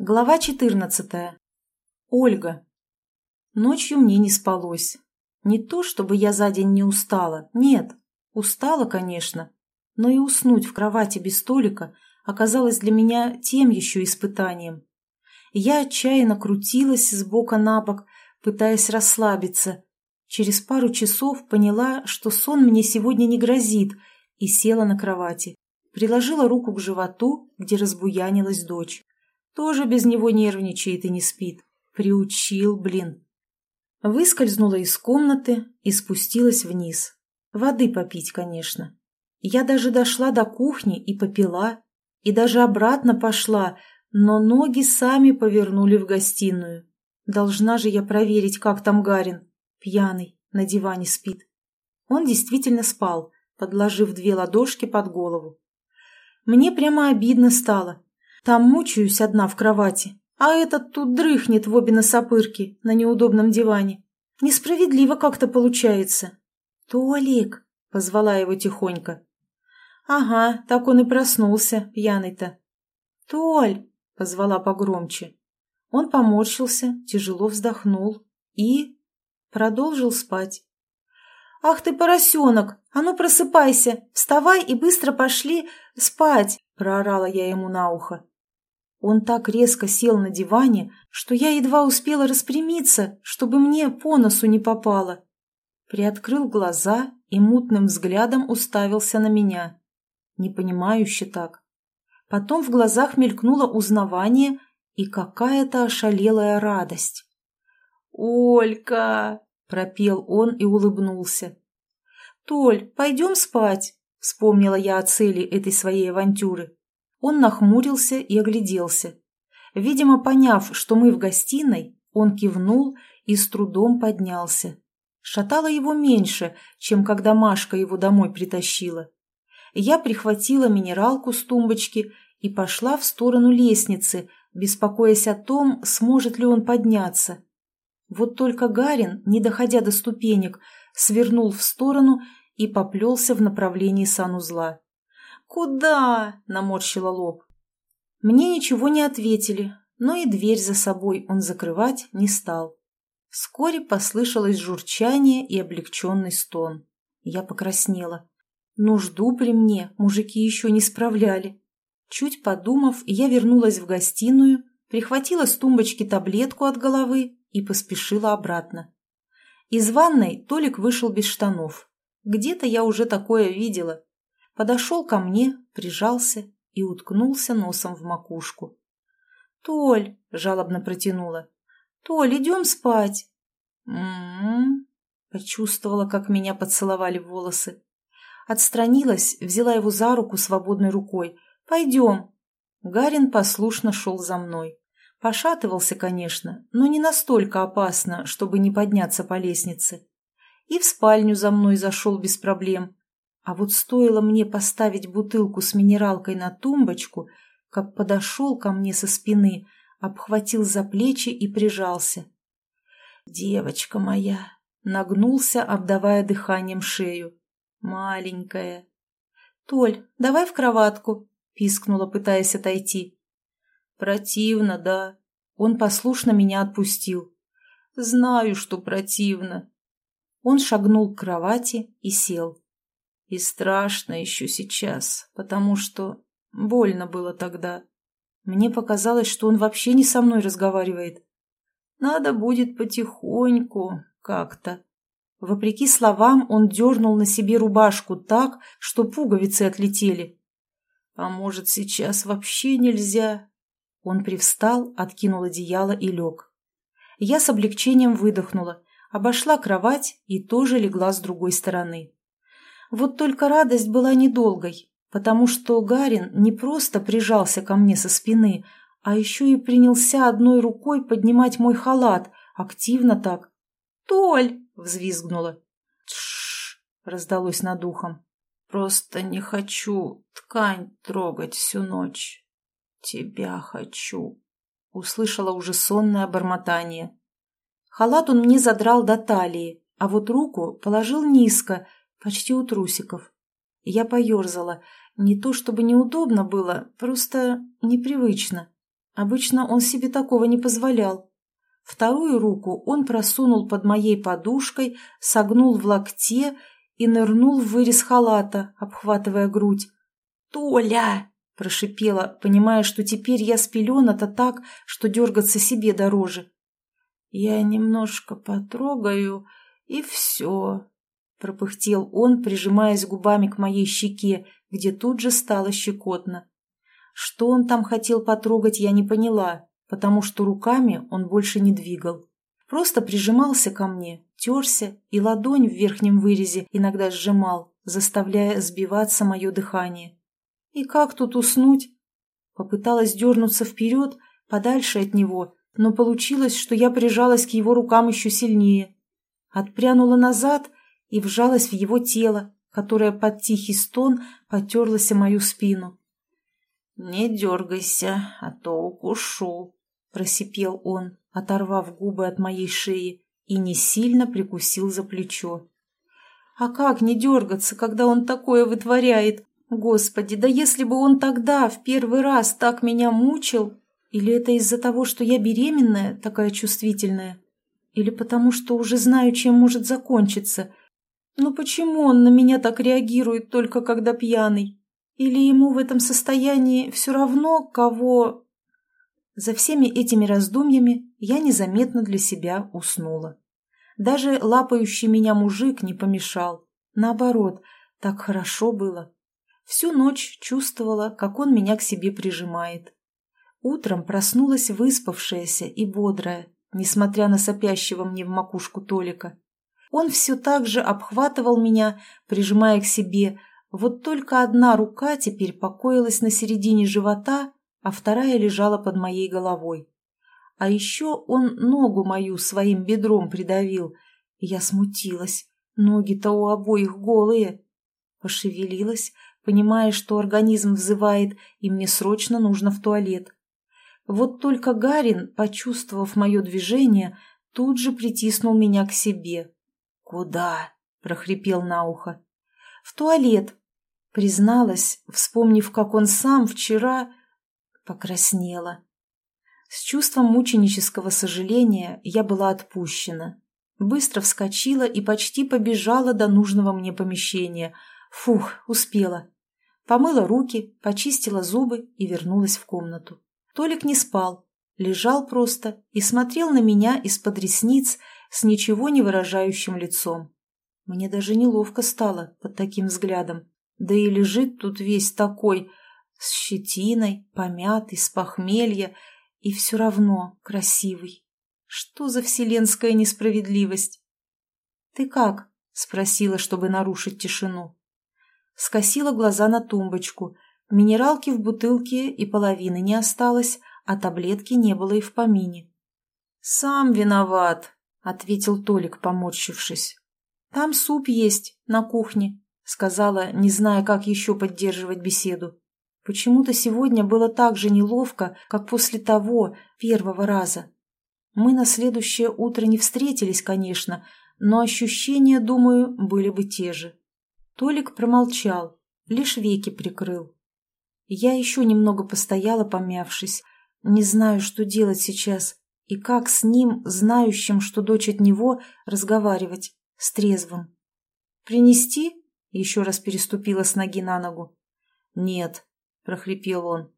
Глава 14. Ольга. Ночью мне не спалось. Не то, чтобы я за день не устала, нет. Устала, конечно. Но и уснуть в кровати без столика оказалось для меня тем еще испытанием. Я отчаянно крутилась с бока на бок, пытаясь расслабиться. Через пару часов поняла, что сон мне сегодня не грозит, и села на кровати. Приложила руку к животу, где разбуянилась дочь. Тоже без него нервничает и не спит. Приучил, блин. Выскользнула из комнаты и спустилась вниз. Воды попить, конечно. Я даже дошла до кухни и попила, и даже обратно пошла, но ноги сами повернули в гостиную. Должна же я проверить, как там Гарин. Пьяный, на диване спит. Он действительно спал, подложив две ладошки под голову. Мне прямо обидно стало. Там мучаюсь одна в кровати, а этот тут дрыхнет в обе носопырки на неудобном диване. Несправедливо как-то получается. «Толик!» — позвала его тихонько. «Ага, так он и проснулся, пьяный-то». «Толь!» — позвала погромче. Он поморщился, тяжело вздохнул и... продолжил спать. «Ах ты, поросенок! А ну просыпайся! Вставай и быстро пошли спать!» — проорала я ему на ухо. Он так резко сел на диване, что я едва успела распрямиться, чтобы мне по носу не попало. Приоткрыл глаза и мутным взглядом уставился на меня. Непонимающе так. Потом в глазах мелькнуло узнавание и какая-то ошалелая радость. «Олька!» — пропел он и улыбнулся. «Толь, пойдем спать!» — вспомнила я о цели этой своей авантюры. Он нахмурился и огляделся. Видимо, поняв, что мы в гостиной, он кивнул и с трудом поднялся. Шатало его меньше, чем когда Машка его домой притащила. Я прихватила минералку с тумбочки и пошла в сторону лестницы, беспокоясь о том, сможет ли он подняться. Вот только Гарин, не доходя до ступенек, свернул в сторону и поплелся в направлении санузла. «Куда?» – наморщила лоб. Мне ничего не ответили, но и дверь за собой он закрывать не стал. Вскоре послышалось журчание и облегченный стон. Я покраснела. Нужду при мне мужики еще не справляли. Чуть подумав, я вернулась в гостиную, прихватила с тумбочки таблетку от головы и поспешила обратно. Из ванной Толик вышел без штанов. Где-то я уже такое видела подошел ко мне, прижался и уткнулся носом в макушку. «Толь!» — жалобно протянула. «Толь, идем спать!» «М-м-м!» Почувствовала, как меня поцеловали волосы. Отстранилась, взяла его за руку свободной рукой. «Пойдем!» Гарин послушно шел за мной. Пошатывался, конечно, но не настолько опасно, чтобы не подняться по лестнице. И в спальню за мной зашел без проблем. А вот стоило мне поставить бутылку с минералкой на тумбочку, как подошел ко мне со спины, обхватил за плечи и прижался. «Девочка моя!» — нагнулся, обдавая дыханием шею. «Маленькая!» «Толь, давай в кроватку!» — пискнула, пытаясь отойти. «Противно, да?» Он послушно меня отпустил. «Знаю, что противно». Он шагнул к кровати и сел. И страшно еще сейчас, потому что больно было тогда. Мне показалось, что он вообще не со мной разговаривает. Надо будет потихоньку как-то. Вопреки словам, он дернул на себе рубашку так, что пуговицы отлетели. А может, сейчас вообще нельзя? Он привстал, откинул одеяло и лег. Я с облегчением выдохнула, обошла кровать и тоже легла с другой стороны. Вот только радость была недолгой, потому что Гарин не просто прижался ко мне со спины, а еще и принялся одной рукой поднимать мой халат, активно так. «Толь!» — взвизгнула. «Тш!» — раздалось над ухом. «Просто не хочу ткань трогать всю ночь. Тебя хочу!» — услышала уже сонное бормотание. Халат он мне задрал до талии, а вот руку положил низко — почти у трусиков. Я поерзала. Не то чтобы неудобно было, просто непривычно. Обычно он себе такого не позволял. Вторую руку он просунул под моей подушкой, согнул в локте и нырнул в вырез халата, обхватывая грудь. «Толя!» – прошипела, понимая, что теперь я спелена-то так, что дергаться себе дороже. «Я немножко потрогаю, и все», — пропыхтел он, прижимаясь губами к моей щеке, где тут же стало щекотно. Что он там хотел потрогать, я не поняла, потому что руками он больше не двигал. Просто прижимался ко мне, терся и ладонь в верхнем вырезе иногда сжимал, заставляя сбиваться мое дыхание. И как тут уснуть? Попыталась дернуться вперед, подальше от него, но получилось, что я прижалась к его рукам еще сильнее. Отпрянула назад и вжалась в его тело, которое под тихий стон потерлось о мою спину. «Не дергайся, а то укушу», — просипел он, оторвав губы от моей шеи, и не сильно прикусил за плечо. «А как не дергаться, когда он такое вытворяет? Господи, да если бы он тогда в первый раз так меня мучил, или это из-за того, что я беременная, такая чувствительная? Или потому, что уже знаю, чем может закончиться? Но почему он на меня так реагирует только когда пьяный? Или ему в этом состоянии все равно, кого... За всеми этими раздумьями я незаметно для себя уснула. Даже лапающий меня мужик не помешал. Наоборот, так хорошо было. Всю ночь чувствовала, как он меня к себе прижимает. Утром проснулась выспавшаяся и бодрая, несмотря на сопящего мне в макушку Толика. Он все так же обхватывал меня, прижимая к себе, вот только одна рука теперь покоилась на середине живота, а вторая лежала под моей головой. А еще он ногу мою своим бедром придавил, я смутилась. Ноги-то у обоих голые. Пошевелилась, понимая, что организм взывает, и мне срочно нужно в туалет. Вот только Гарин, почувствовав мое движение, тут же притиснул меня к себе. «Куда?» – прохрипел на ухо. «В туалет», – призналась, вспомнив, как он сам вчера покраснела. С чувством мученического сожаления я была отпущена. Быстро вскочила и почти побежала до нужного мне помещения. Фух, успела. Помыла руки, почистила зубы и вернулась в комнату. Толик не спал, лежал просто и смотрел на меня из-под ресниц с ничего не выражающим лицом. Мне даже неловко стало под таким взглядом. Да и лежит тут весь такой, с щетиной, помятый, с похмелья, и все равно красивый. Что за вселенская несправедливость? «Ты как?» — спросила, чтобы нарушить тишину. Скосила глаза на тумбочку — Минералки в бутылке и половины не осталось, а таблетки не было и в помине. «Сам виноват», — ответил Толик, поморщившись. «Там суп есть, на кухне», — сказала, не зная, как еще поддерживать беседу. Почему-то сегодня было так же неловко, как после того, первого раза. Мы на следующее утро не встретились, конечно, но ощущения, думаю, были бы те же. Толик промолчал, лишь веки прикрыл. Я еще немного постояла, помявшись. Не знаю, что делать сейчас и как с ним, знающим, что дочь от него, разговаривать, с трезвым. «Принести?» — еще раз переступила с ноги на ногу. «Нет», — прохрипел он.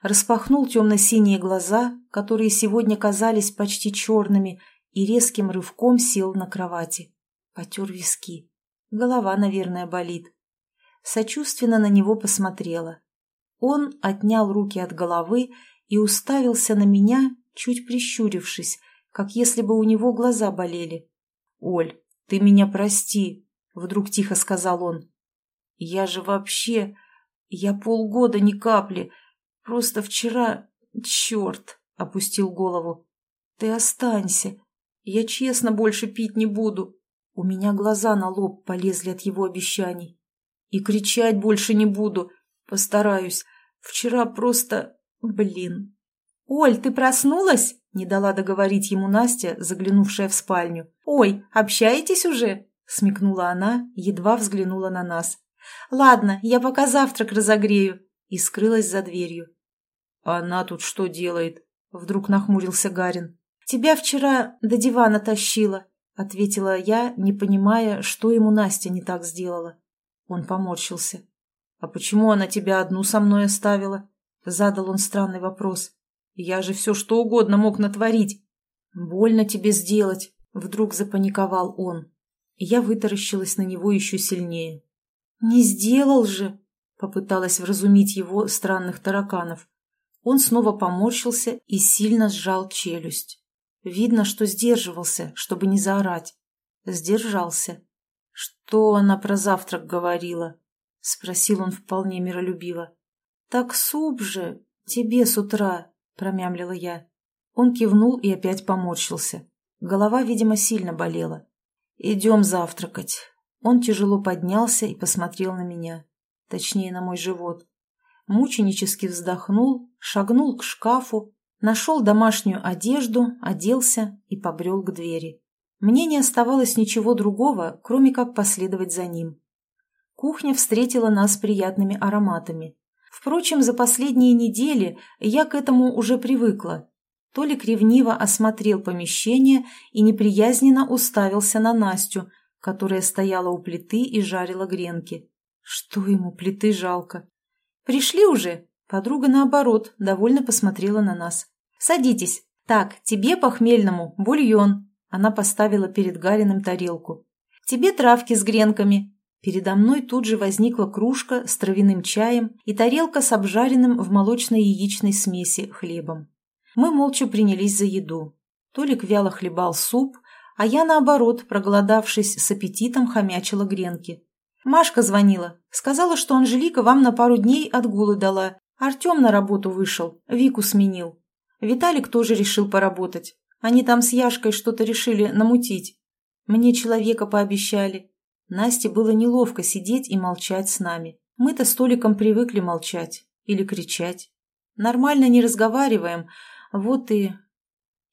Распахнул темно-синие глаза, которые сегодня казались почти черными, и резким рывком сел на кровати. Потер виски. Голова, наверное, болит. Сочувственно на него посмотрела. Он отнял руки от головы и уставился на меня, чуть прищурившись, как если бы у него глаза болели. «Оль, ты меня прости», — вдруг тихо сказал он. «Я же вообще... Я полгода ни капли. Просто вчера... Черт!» — опустил голову. «Ты останься. Я честно больше пить не буду». У меня глаза на лоб полезли от его обещаний. «И кричать больше не буду. Постараюсь. Вчера просто... Блин. «Оль, ты проснулась?» — не дала договорить ему Настя, заглянувшая в спальню. «Ой, общаетесь уже?» — смекнула она, едва взглянула на нас. «Ладно, я пока завтрак разогрею», и скрылась за дверью. Она тут что делает?» — вдруг нахмурился Гарин. «Тебя вчера до дивана тащила», — ответила я, не понимая, что ему Настя не так сделала. Он поморщился. «А почему она тебя одну со мной оставила?» — задал он странный вопрос. «Я же все что угодно мог натворить». «Больно тебе сделать», — вдруг запаниковал он. Я вытаращилась на него еще сильнее. «Не сделал же!» — попыталась вразумить его странных тараканов. Он снова поморщился и сильно сжал челюсть. Видно, что сдерживался, чтобы не заорать. Сдержался. «Что она про завтрак говорила?» — спросил он вполне миролюбиво. «Так суп же, тебе с утра», — промямлила я. Он кивнул и опять поморщился. Голова, видимо, сильно болела. «Идем завтракать». Он тяжело поднялся и посмотрел на меня. Точнее, на мой живот. Мученически вздохнул, шагнул к шкафу, нашел домашнюю одежду, оделся и побрел к двери. Мне не оставалось ничего другого, кроме как последовать за ним. Кухня встретила нас приятными ароматами. Впрочем, за последние недели я к этому уже привыкла. Толик ревниво осмотрел помещение и неприязненно уставился на Настю, которая стояла у плиты и жарила гренки. Что ему плиты жалко? «Пришли уже?» Подруга, наоборот, довольно посмотрела на нас. «Садитесь. Так, тебе похмельному, бульон». Она поставила перед Гариным тарелку. «Тебе травки с гренками. Передо мной тут же возникла кружка с травяным чаем и тарелка с обжаренным в молочно-яичной смеси хлебом. Мы молча принялись за еду. Толик вяло хлебал суп, а я, наоборот, проголодавшись, с аппетитом хомячила гренки. Машка звонила. Сказала, что Анжелика вам на пару дней отгулы дала. Артем на работу вышел, Вику сменил. Виталик тоже решил поработать. Они там с Яшкой что-то решили намутить. Мне человека пообещали. Насте было неловко сидеть и молчать с нами. Мы-то с Толиком привыкли молчать или кричать. Нормально не разговариваем, вот и...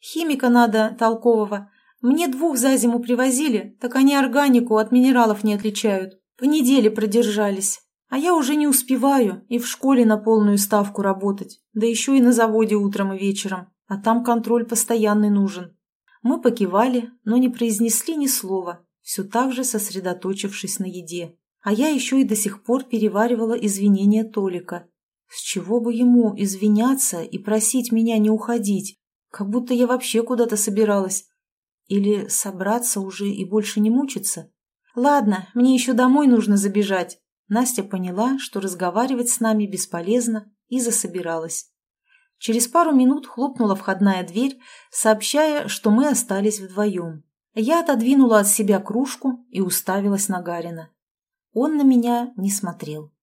Химика надо толкового. Мне двух за зиму привозили, так они органику от минералов не отличают. По неделе продержались. А я уже не успеваю и в школе на полную ставку работать, да еще и на заводе утром и вечером, а там контроль постоянный нужен. Мы покивали, но не произнесли ни слова, все так же сосредоточившись на еде. А я еще и до сих пор переваривала извинения Толика. С чего бы ему извиняться и просить меня не уходить, как будто я вообще куда-то собиралась? Или собраться уже и больше не мучиться? Ладно, мне еще домой нужно забежать. Настя поняла, что разговаривать с нами бесполезно, и засобиралась. Через пару минут хлопнула входная дверь, сообщая, что мы остались вдвоем. Я отодвинула от себя кружку и уставилась на Гарина. Он на меня не смотрел.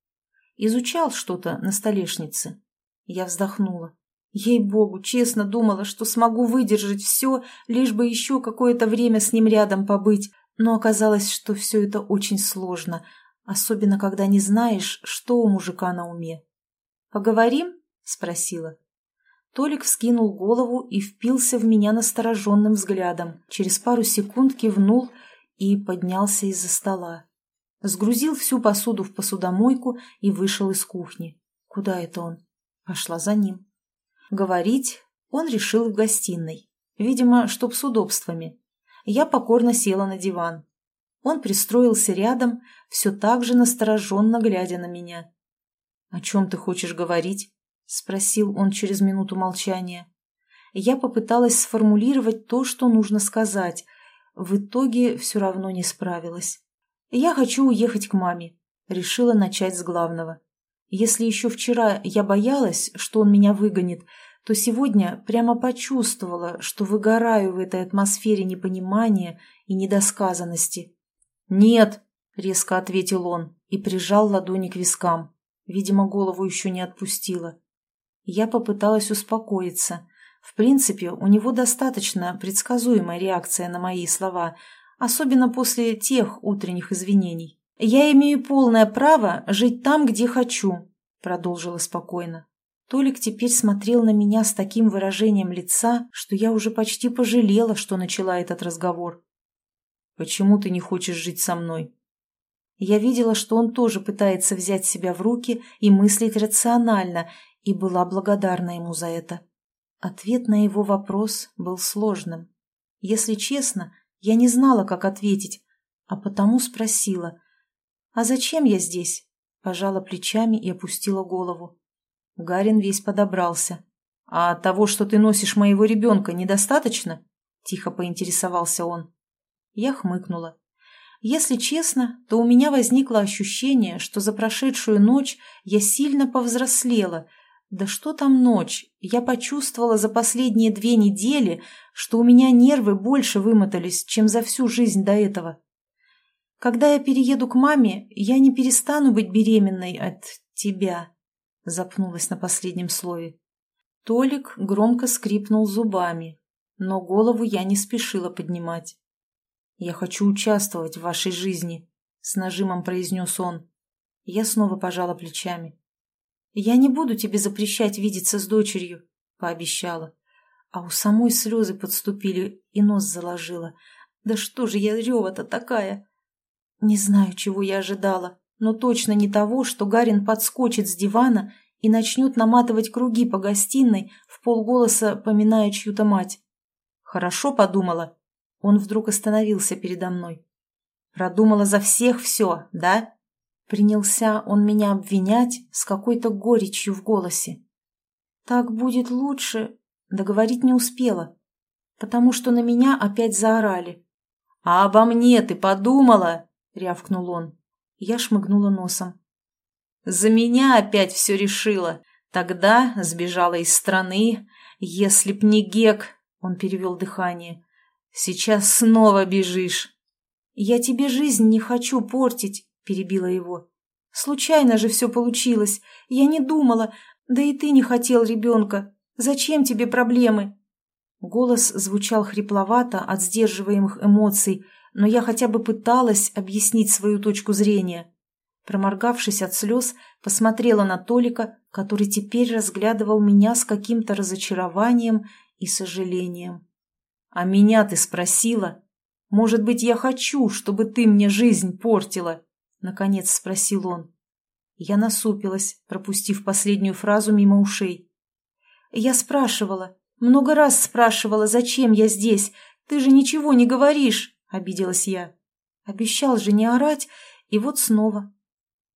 Изучал что-то на столешнице. Я вздохнула. Ей-богу, честно думала, что смогу выдержать все, лишь бы еще какое-то время с ним рядом побыть, но оказалось, что все это очень сложно, особенно когда не знаешь, что у мужика на уме. «Поговорим?» — спросила. Толик вскинул голову и впился в меня настороженным взглядом, через пару секунд кивнул и поднялся из-за стола. Сгрузил всю посуду в посудомойку и вышел из кухни. Куда это он? Пошла за ним. Говорить он решил в гостиной. Видимо, чтоб с удобствами. Я покорно села на диван. Он пристроился рядом, все так же настороженно глядя на меня. «О чем ты хочешь говорить?» — спросил он через минуту молчания. Я попыталась сформулировать то, что нужно сказать. В итоге все равно не справилась. «Я хочу уехать к маме», — решила начать с главного. Если еще вчера я боялась, что он меня выгонит, то сегодня прямо почувствовала, что выгораю в этой атмосфере непонимания и недосказанности. «Нет», — резко ответил он и прижал ладони к вискам. Видимо, голову еще не отпустила. Я попыталась успокоиться. В принципе, у него достаточно предсказуемая реакция на мои слова, особенно после тех утренних извинений. «Я имею полное право жить там, где хочу», — продолжила спокойно. Толик теперь смотрел на меня с таким выражением лица, что я уже почти пожалела, что начала этот разговор. «Почему ты не хочешь жить со мной?» Я видела, что он тоже пытается взять себя в руки и мыслить рационально, и была благодарна ему за это. Ответ на его вопрос был сложным. Если честно, я не знала, как ответить, а потому спросила, «А зачем я здесь?» Пожала плечами и опустила голову. Гарин весь подобрался. «А того, что ты носишь моего ребенка, недостаточно?» Тихо поинтересовался он. Я хмыкнула. Если честно, то у меня возникло ощущение, что за прошедшую ночь я сильно повзрослела. Да что там ночь? Я почувствовала за последние две недели, что у меня нервы больше вымотались, чем за всю жизнь до этого. Когда я перееду к маме, я не перестану быть беременной от тебя, запнулась на последнем слове. Толик громко скрипнул зубами, но голову я не спешила поднимать. «Я хочу участвовать в вашей жизни», — с нажимом произнес он. Я снова пожала плечами. «Я не буду тебе запрещать видеться с дочерью», — пообещала. А у самой слезы подступили и нос заложила. «Да что же я рева-то такая?» Не знаю, чего я ожидала, но точно не того, что Гарин подскочит с дивана и начнет наматывать круги по гостиной, в полголоса поминая чью-то мать. «Хорошо подумала», он вдруг остановился передо мной. «Продумала за всех все, да?» Принялся он меня обвинять с какой-то горечью в голосе. «Так будет лучше», — договорить не успела, потому что на меня опять заорали. «А обо мне ты подумала?» — рявкнул он. Я шмыгнула носом. «За меня опять все решила. Тогда сбежала из страны. Если б не Гек...» — он перевел дыхание. Сейчас снова бежишь. Я тебе жизнь не хочу портить, перебила его. Случайно же все получилось. Я не думала. Да и ты не хотел ребенка. Зачем тебе проблемы? Голос звучал хрипловато от сдерживаемых эмоций, но я хотя бы пыталась объяснить свою точку зрения. Проморгавшись от слез, посмотрела на Толика, который теперь разглядывал меня с каким-то разочарованием и сожалением. «А меня ты спросила? Может быть, я хочу, чтобы ты мне жизнь портила?» Наконец спросил он. Я насупилась, пропустив последнюю фразу мимо ушей. «Я спрашивала, много раз спрашивала, зачем я здесь. Ты же ничего не говоришь!» — обиделась я. Обещал же не орать, и вот снова.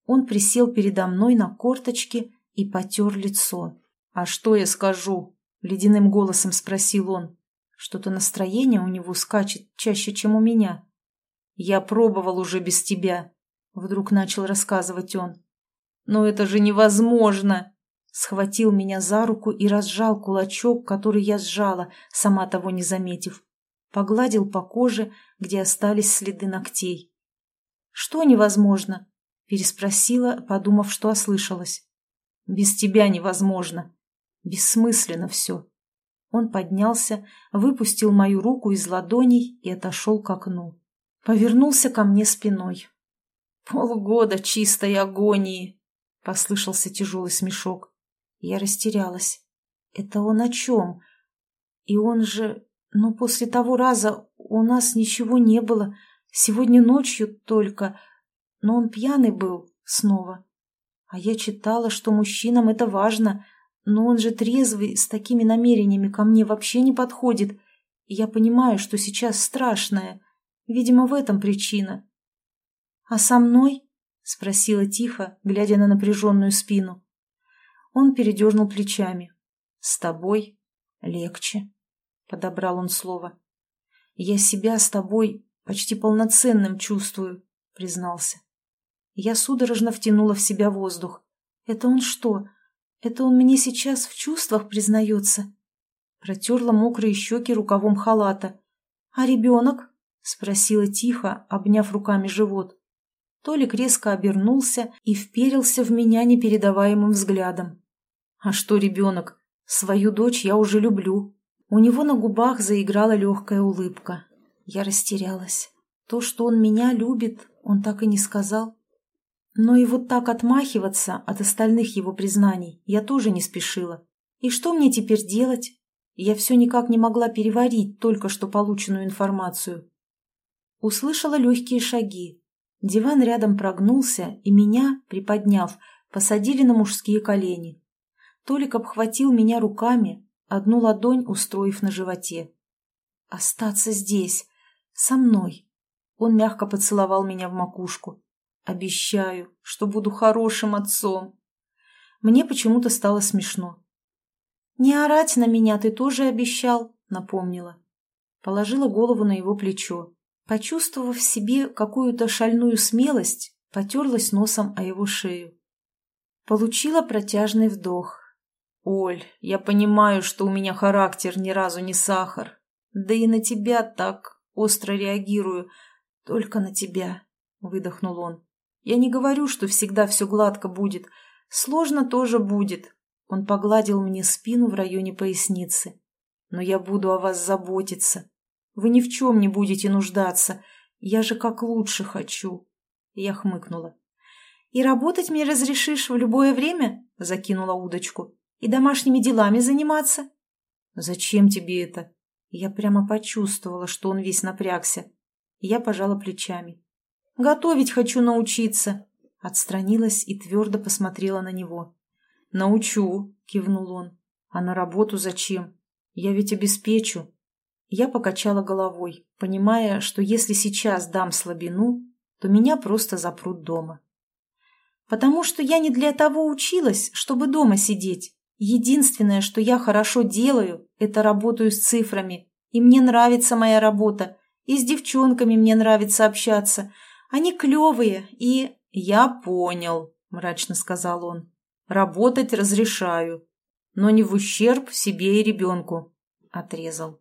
Он присел передо мной на корточки и потер лицо. «А что я скажу?» — ледяным голосом спросил он. Что-то настроение у него скачет чаще, чем у меня. «Я пробовал уже без тебя», — вдруг начал рассказывать он. «Но это же невозможно!» Схватил меня за руку и разжал кулачок, который я сжала, сама того не заметив. Погладил по коже, где остались следы ногтей. «Что невозможно?» — переспросила, подумав, что ослышалась. «Без тебя невозможно. Бессмысленно все. Он поднялся, выпустил мою руку из ладоней и отошел к окну. Повернулся ко мне спиной. «Полгода чистой агонии!» — послышался тяжелый смешок. Я растерялась. «Это он о чем? И он же... Ну, после того раза у нас ничего не было. Сегодня ночью только. Но он пьяный был снова. А я читала, что мужчинам это важно — но он же трезвый, с такими намерениями ко мне вообще не подходит. Я понимаю, что сейчас страшное. Видимо, в этом причина. «А со мной?» — спросила тихо, глядя на напряженную спину. Он передернул плечами. «С тобой легче», — подобрал он слово. «Я себя с тобой почти полноценным чувствую», — признался. Я судорожно втянула в себя воздух. «Это он что, это он мне сейчас в чувствах признается. Протерла мокрые щеки рукавом халата. «А ребенок?» — спросила тихо, обняв руками живот. Толик резко обернулся и вперился в меня непередаваемым взглядом. «А что ребенок? Свою дочь я уже люблю». У него на губах заиграла легкая улыбка. Я растерялась. То, что он меня любит, он так и не сказал. Но и вот так отмахиваться от остальных его признаний я тоже не спешила. И что мне теперь делать? Я все никак не могла переварить только что полученную информацию. Услышала легкие шаги. Диван рядом прогнулся, и меня, приподняв, посадили на мужские колени. Толик обхватил меня руками, одну ладонь устроив на животе. «Остаться здесь, со мной». Он мягко поцеловал меня в макушку. «Обещаю, что буду хорошим отцом». Мне почему-то стало смешно. «Не орать на меня ты тоже обещал», — напомнила. Положила голову на его плечо. Почувствовав в себе какую-то шальную смелость, потерлась носом о его шею. Получила протяжный вдох. «Оль, я понимаю, что у меня характер ни разу не сахар. Да и на тебя так остро реагирую. Только на тебя», — выдохнул он. «Я не говорю, что всегда все гладко будет. Сложно тоже будет». Он погладил мне спину в районе поясницы. «Но я буду о вас заботиться. Вы ни в чем не будете нуждаться. Я же как лучше хочу». Я хмыкнула. «И работать мне разрешишь в любое время?» — закинула удочку. «И домашними делами заниматься?» «Зачем тебе это?» Я прямо почувствовала, что он весь напрягся. Я пожала плечами. «Готовить хочу научиться!» Отстранилась и твердо посмотрела на него. «Научу!» — кивнул он. «А на работу зачем? Я ведь обеспечу!» Я покачала головой, понимая, что если сейчас дам слабину, то меня просто запрут дома. Потому что я не для того училась, чтобы дома сидеть. Единственное, что я хорошо делаю, это работаю с цифрами. И мне нравится моя работа. И с девчонками мне нравится общаться. Они клевые и... «Я понял», — мрачно сказал он. «Работать разрешаю, но не в ущерб себе и ребенку», — отрезал.